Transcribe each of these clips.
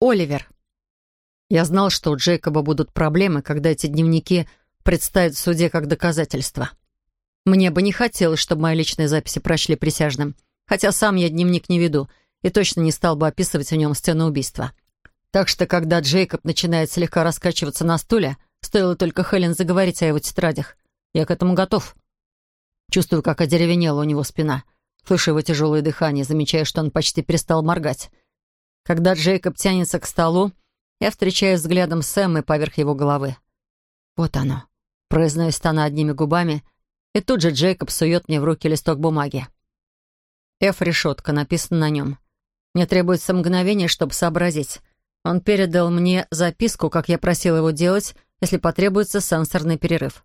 Оливер. Я знал, что у Джейкоба будут проблемы, когда эти дневники представят в суде как доказательство. Мне бы не хотелось, чтобы мои личные записи прочли присяжным, хотя сам я дневник не веду и точно не стал бы описывать в нем сцену убийства. Так что, когда Джейкоб начинает слегка раскачиваться на стуле, стоило только Хелен заговорить о его тетрадях. Я к этому готов. Чувствую, как одеревенела у него спина. Слышу его тяжелое дыхание, замечая, что он почти перестал моргать. Когда Джейкоб тянется к столу, я встречаюсь взглядом Сэма поверх его головы. «Вот оно», — произносит она одними губами, и тут же Джейкоб сует мне в руки листок бумаги. «Ф-решетка», написано на нем. Мне требуется мгновение, чтобы сообразить. Он передал мне записку, как я просил его делать, если потребуется сенсорный перерыв.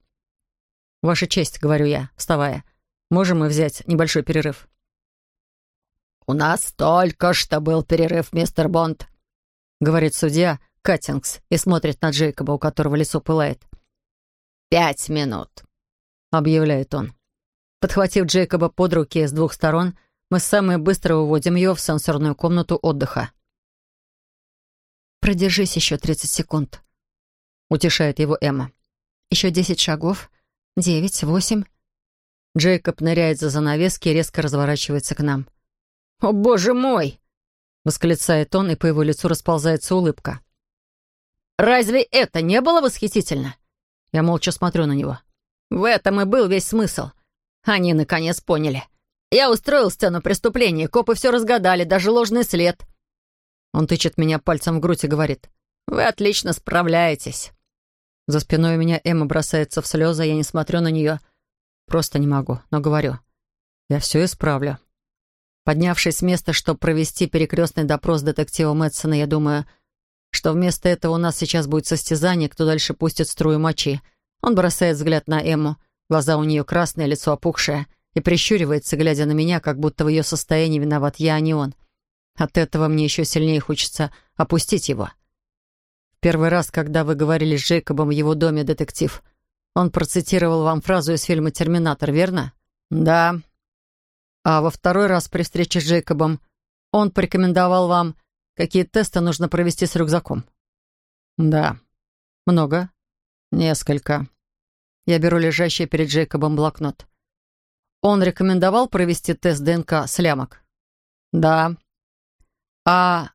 «Ваша честь», — говорю я, вставая. «Можем мы взять небольшой перерыв?» «У нас только что был перерыв, мистер Бонд», — говорит судья Каттингс и смотрит на Джейкоба, у которого лицо пылает. «Пять минут», — объявляет он. Подхватив Джейкоба под руки с двух сторон, мы самые быстро уводим его в сенсорную комнату отдыха. «Продержись еще 30 секунд», — утешает его Эмма. «Еще десять шагов. Девять, восемь». Джейкоб ныряет за занавески и резко разворачивается к нам. «О, боже мой!» — восклицает он, и по его лицу расползается улыбка. «Разве это не было восхитительно?» Я молча смотрю на него. «В этом и был весь смысл. Они, наконец, поняли. Я устроил сцену преступления, копы все разгадали, даже ложный след». Он тычет меня пальцем в грудь и говорит. «Вы отлично справляетесь». За спиной у меня Эмма бросается в слезы, я не смотрю на нее. Просто не могу, но говорю. Я все исправлю. Поднявшись с места, чтобы провести перекрестный допрос детектива Мэтсона, я думаю, что вместо этого у нас сейчас будет состязание, кто дальше пустит струю мочи. Он бросает взгляд на Эмму, глаза у нее красные, лицо опухшее — и прищуривается, глядя на меня, как будто в ее состоянии виноват я, а не он. От этого мне еще сильнее хочется опустить его. Первый раз, когда вы говорили с Джейкобом в его доме, детектив, он процитировал вам фразу из фильма «Терминатор», верно? Да. А во второй раз при встрече с Джейкобом он порекомендовал вам, какие тесты нужно провести с рюкзаком? Да. Много? Несколько. Я беру лежащий перед Джейкобом блокнот. Он рекомендовал провести тест ДНК с лямок? Да. А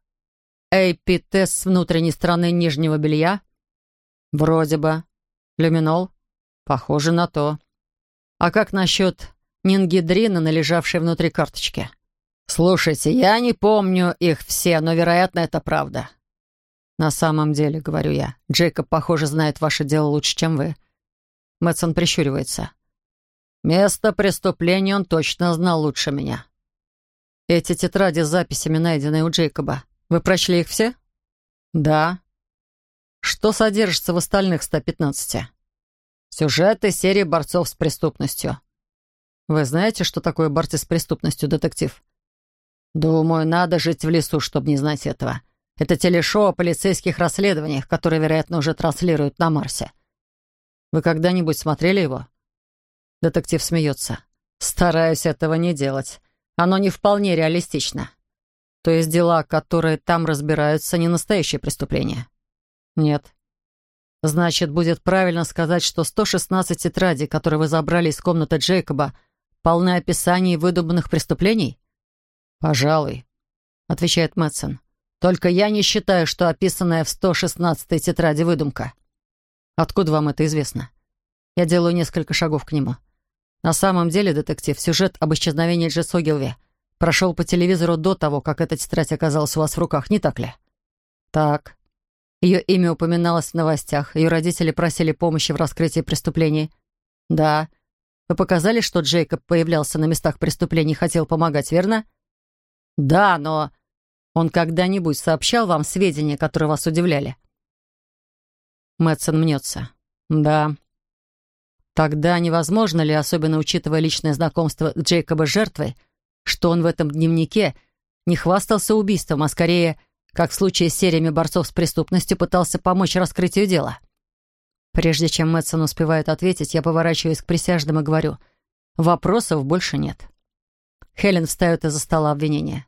AP-тест с внутренней стороны нижнего белья? Вроде бы. Люминол? Похоже на то. А как насчет нингидрина, належавшей внутри карточки? Слушайте, я не помню их все, но, вероятно, это правда. На самом деле, говорю я, Джейкоб, похоже, знает ваше дело лучше, чем вы. Мэтсон прищуривается. Место преступления он точно знал лучше меня. Эти тетради с записями, найденные у Джейкоба, вы прочли их все? Да. Что содержится в остальных 115? Сюжеты серии борцов с преступностью. Вы знаете, что такое борцы с преступностью, детектив? Думаю, надо жить в лесу, чтобы не знать этого. Это телешоу о полицейских расследованиях, которые, вероятно, уже транслируют на Марсе. Вы когда-нибудь смотрели его? Детектив смеется. «Стараюсь этого не делать. Оно не вполне реалистично. То есть дела, которые там разбираются, не настоящее преступление?» «Нет». «Значит, будет правильно сказать, что 116 тетрадей, которые вы забрали из комнаты Джейкоба, полны описаний выдуманных преступлений?» «Пожалуй», — отвечает Мэтсон. «Только я не считаю, что описанная в 116 тетради выдумка». «Откуда вам это известно?» Я делаю несколько шагов к нему. На самом деле, детектив, сюжет об исчезновении Джесс Огилви прошел по телевизору до того, как эта тетрадь оказалась у вас в руках, не так ли? Так. Ее имя упоминалось в новостях, ее родители просили помощи в раскрытии преступлений. Да. Вы показали, что Джейкоб появлялся на местах преступлений и хотел помогать, верно? Да, но... Он когда-нибудь сообщал вам сведения, которые вас удивляли? Мэтсон мнется. Да. Тогда невозможно ли, особенно учитывая личное знакомство Джейкоба с жертвой, что он в этом дневнике не хвастался убийством, а скорее, как в случае с сериями борцов с преступностью, пытался помочь раскрытию дела? Прежде чем Мэтсон успевает ответить, я поворачиваюсь к присяжным и говорю, вопросов больше нет. Хелен встает из-за стола обвинения.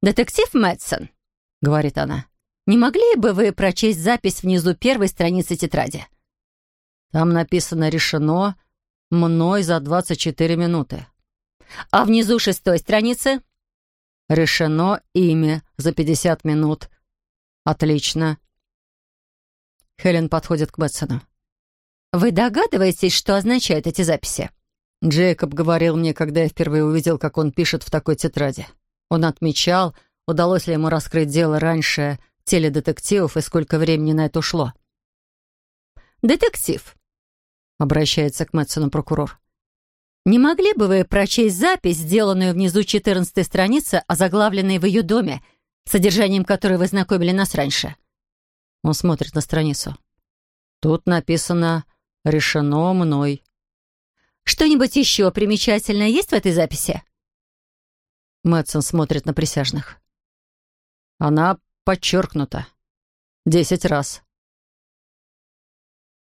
«Детектив Мэтсон», — говорит она, не могли бы вы прочесть запись внизу первой страницы тетради?» Там написано «Решено мной за 24 минуты». «А внизу шестой страницы?» «Решено ими за 50 минут». «Отлично». Хелен подходит к Мэтсону. «Вы догадываетесь, что означают эти записи?» Джейкоб говорил мне, когда я впервые увидел, как он пишет в такой тетради. Он отмечал, удалось ли ему раскрыть дело раньше теледетективов и сколько времени на это ушло. «Детектив», — обращается к Мэтсону прокурор. «Не могли бы вы прочесть запись, сделанную внизу 14 страницы, озаглавленной в ее доме, содержанием которой вы знакомили нас раньше?» Он смотрит на страницу. Тут написано «Решено мной». Что-нибудь еще примечательное есть в этой записи?» Мэтсон смотрит на присяжных. Она подчеркнута. Десять раз.